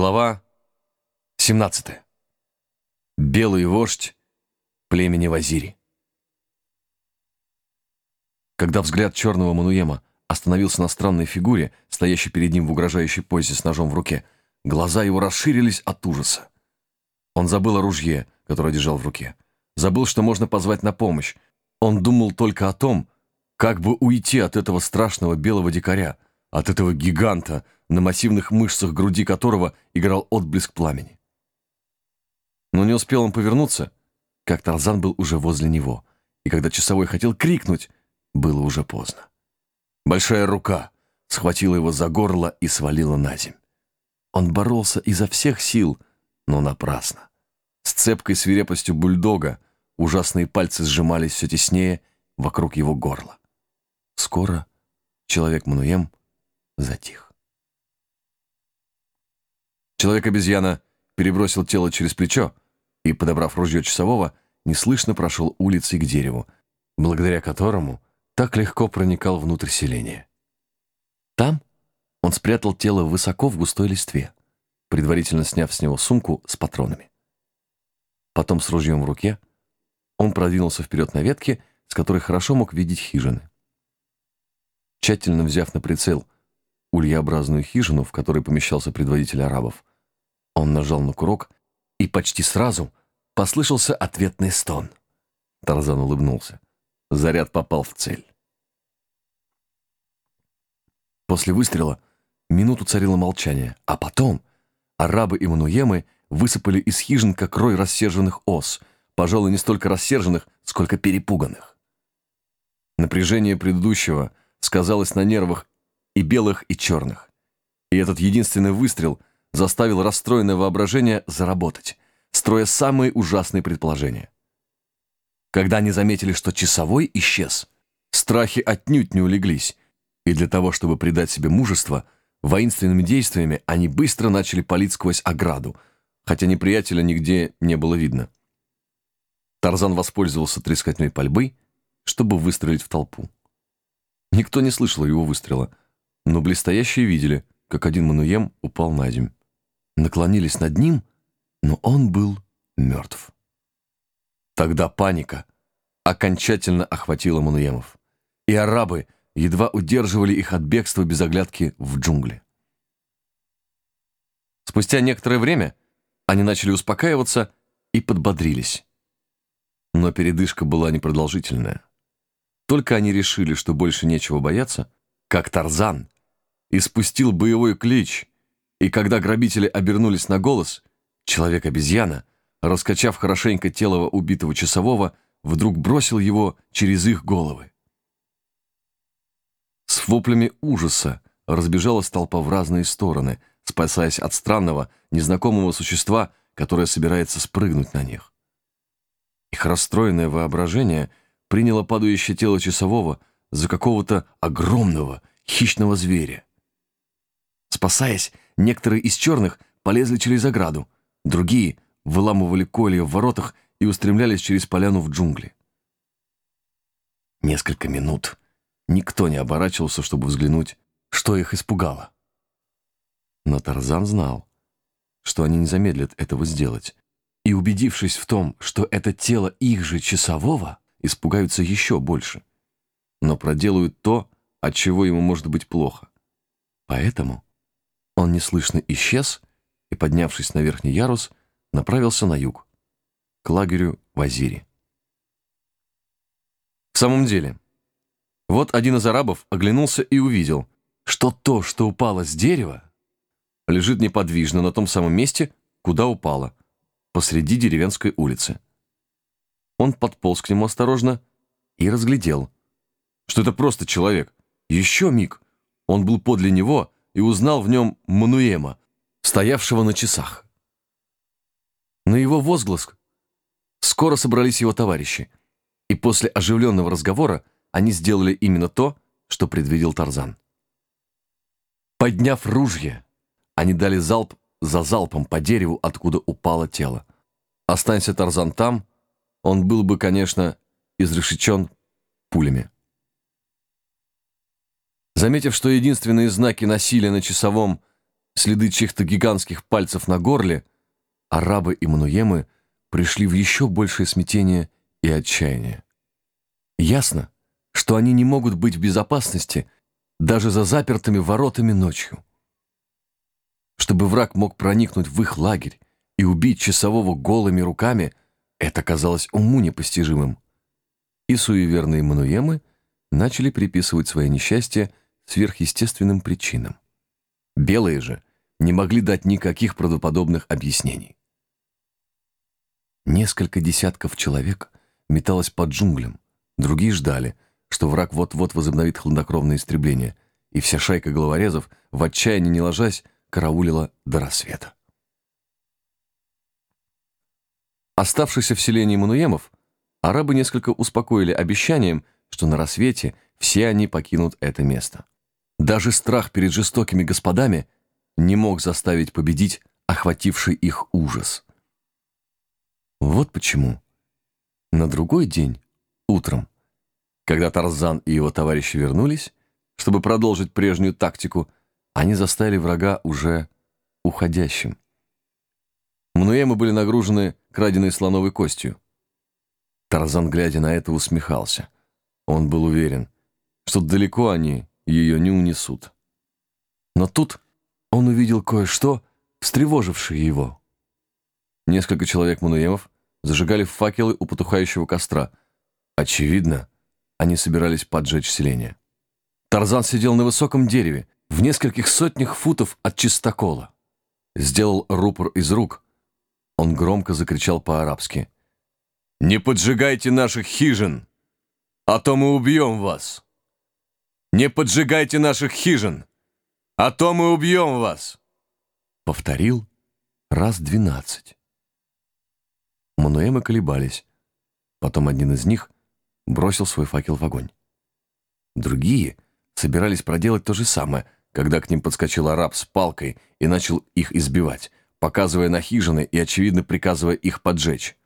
Глава 17. Белый вождь племени Вазири. Когда взгляд черного Мануема остановился на странной фигуре, стоящей перед ним в угрожающей позе с ножом в руке, глаза его расширились от ужаса. Он забыл о ружье, которое держал в руке. Забыл, что можно позвать на помощь. Он думал только о том, как бы уйти от этого страшного белого дикаря, от этого гиганта, на массивных мышцах груди которого играл отблеск пламени. Но не успел он повернуться, как Тарзан был уже возле него, и когда часовой хотел крикнуть, было уже поздно. Большая рука схватила его за горло и свалила на земь. Он боролся изо всех сил, но напрасно. С цепкой свирепостью бульдога ужасные пальцы сжимались все теснее вокруг его горла. Скоро человек-мануем затих. Человек-обезьяна перебросил тело через плечо и, подобрав ружье часового, неслышно прошел улицей к дереву, благодаря которому так легко проникал внутрь селения. Там он спрятал тело высоко в густой листве, предварительно сняв с него сумку с патронами. Потом с ружьем в руке он продвинулся вперед на ветке, с которой хорошо мог видеть хижины. Тщательно взяв на прицел ульяобразную хижину, в которой помещался предводитель арабов, он нажал на курок, и почти сразу послышался ответный стон. Тарзан улыбнулся. Заряд попал в цель. После выстрела минуту царило молчание, а потом арабы и мануемы высыпали из хижин, как рой рассерженных ос, пожалуй, не столько рассерженных, сколько перепуганных. Напряжение предыдущего сказалось на нервах и белых, и черных. И этот единственный выстрел — заставил расстроенное воображение заработать, строя самые ужасные предположения. Когда они заметили, что часовой исчез, страхи отнюдь не улеглись, и для того, чтобы придать себе мужество, воинственными действиями они быстро начали палить сквозь ограду, хотя неприятеля нигде не было видно. Тарзан воспользовался трескотней пальбы, чтобы выстрелить в толпу. Никто не слышал его выстрела, но блестящие видели, как один мануем упал на земь наклонились над ним, но он был мертв. Тогда паника окончательно охватила Мануемов, и арабы едва удерживали их от бегства без оглядки в джунгли. Спустя некоторое время они начали успокаиваться и подбодрились. Но передышка была непродолжительная. Только они решили, что больше нечего бояться, как Тарзан испустил боевой клич, и когда грабители обернулись на голос, человек-обезьяна, раскачав хорошенько тело убитого часового, вдруг бросил его через их головы. С воплями ужаса разбежалась толпа в разные стороны, спасаясь от странного, незнакомого существа, которое собирается спрыгнуть на них. Их расстроенное воображение приняло падающее тело часового за какого-то огромного хищного зверя. Спасаясь, некоторые из черных полезли через ограду, другие выламывали колья в воротах и устремлялись через поляну в джунгли. Несколько минут никто не оборачивался, чтобы взглянуть, что их испугало. Но Тарзан знал, что они не замедлят этого сделать, и, убедившись в том, что это тело их же часового, испугаются еще больше, но проделают то, от чего ему может быть плохо. Поэтому он неслышно исчез и, поднявшись на верхний ярус, направился на юг, к лагерю Вазири. В самом деле, вот один из арабов оглянулся и увидел, что то, что упало с дерева, лежит неподвижно на том самом месте, куда упало, посреди деревенской улицы. Он подполз к нему осторожно и разглядел, что это просто человек. Еще миг, он был подле него, и узнал в нем Мануема, стоявшего на часах. На его возглас скоро собрались его товарищи, и после оживленного разговора они сделали именно то, что предвидел Тарзан. Подняв ружье, они дали залп за залпом по дереву, откуда упало тело. Останься Тарзан там, он был бы, конечно, изрешечен пулями. Заметив, что единственные знаки насилия на часовом следы чьих-то гигантских пальцев на горле, арабы и мануемы пришли в еще большее смятение и отчаяние. Ясно, что они не могут быть в безопасности даже за запертыми воротами ночью. Чтобы враг мог проникнуть в их лагерь и убить часового голыми руками, это казалось уму непостижимым. И суеверные мануемы начали приписывать свои несчастья сверхъестественным причинам. Белые же не могли дать никаких правдоподобных объяснений. Несколько десятков человек металось под джунглям, другие ждали, что враг вот-вот возобновит хладнокровное истребление, и вся шайка головорезов, в отчаянии не ложась, караулила до рассвета. Оставшиеся в селении Мануемов, арабы несколько успокоили обещанием, что на рассвете все они покинут это место. Даже страх перед жестокими господами не мог заставить победить охвативший их ужас. Вот почему. На другой день, утром, когда Тарзан и его товарищи вернулись, чтобы продолжить прежнюю тактику, они застали врага уже уходящим. Мнуемы были нагружены краденой слоновой костью. Тарзан, глядя на это, усмехался. Он был уверен, что далеко они ее не унесут. Но тут он увидел кое-что, встревожившее его. Несколько человек мануемов зажигали факелы у потухающего костра. Очевидно, они собирались поджечь селение. Тарзан сидел на высоком дереве, в нескольких сотнях футов от чистокола. Сделал рупор из рук. Он громко закричал по-арабски. «Не поджигайте наших хижин, а то мы убьем вас! Не поджигайте наших хижин, а то мы убьем вас!» Повторил раз двенадцать. Мануэмы колебались. Потом один из них бросил свой факел в огонь. Другие собирались проделать то же самое, когда к ним подскочил араб с палкой и начал их избивать, показывая на хижины и, очевидно, приказывая их поджечь.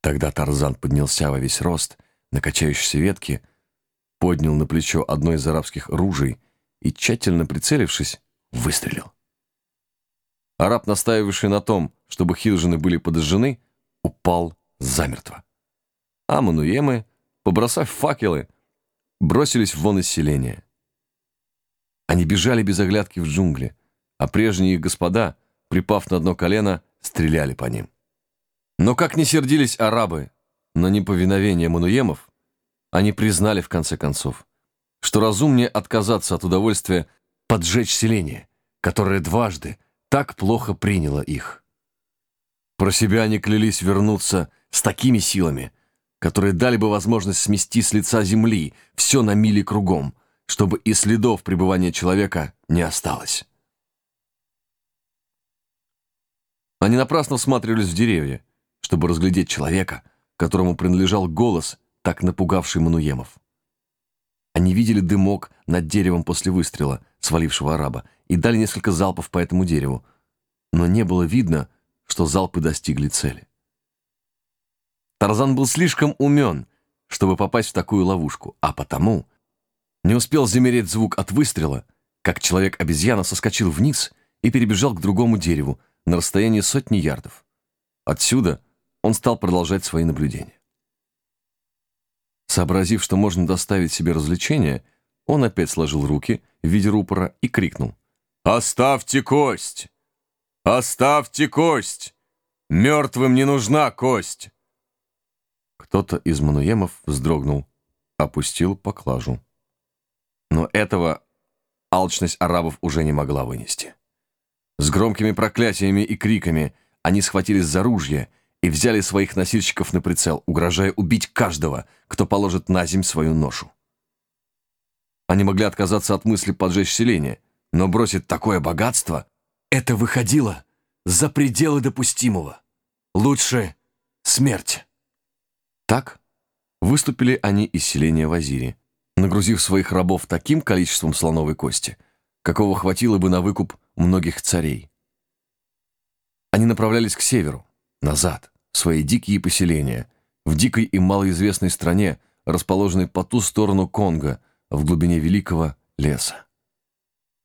Тогда Тарзан поднялся во весь рост, на качающейся ветке, поднял на плечо одно из арабских ружей и, тщательно прицелившись, выстрелил. Араб, настаивавший на том, чтобы хижины были подожжены, упал замертво. А мануемы, побросав факелы, бросились вон из селения. Они бежали без оглядки в джунгли, а прежние их господа, припав на одно колено, стреляли по ним. Но как не сердились арабы на неповиновение мануемов, они признали в конце концов, что разумнее отказаться от удовольствия поджечь селение, которое дважды так плохо приняло их. Про себя они клялись вернуться с такими силами, которые дали бы возможность смести с лица земли все на мили кругом, чтобы и следов пребывания человека не осталось. Они напрасно всматривались в деревья, чтобы разглядеть человека, которому принадлежал голос, так напугавший Мануемов. Они видели дымок над деревом после выстрела, свалившего араба, и дали несколько залпов по этому дереву, но не было видно, что залпы достигли цели. Тарзан был слишком умен, чтобы попасть в такую ловушку, а потому не успел замереть звук от выстрела, как человек-обезьяна соскочил вниз и перебежал к другому дереву на расстоянии сотни ярдов. Отсюда он стал продолжать свои наблюдения. Сообразив, что можно доставить себе развлечение, он опять сложил руки в виде рупора и крикнул. «Оставьте кость! Оставьте кость! Мертвым не нужна кость!» Кто-то из мануемов вздрогнул, опустил поклажу. Но этого алчность арабов уже не могла вынести. С громкими проклятиями и криками они схватились за ружья и взяли своих носильщиков на прицел, угрожая убить каждого, кто положит на земь свою ношу. Они могли отказаться от мысли поджечь селение, но бросить такое богатство — это выходило за пределы допустимого. Лучше смерть. Так выступили они из селения Вазири, нагрузив своих рабов таким количеством слоновой кости, какого хватило бы на выкуп многих царей. Они направлялись к северу, назад, свои дикие поселения, в дикой и малоизвестной стране, расположенной по ту сторону Конго, в глубине великого леса.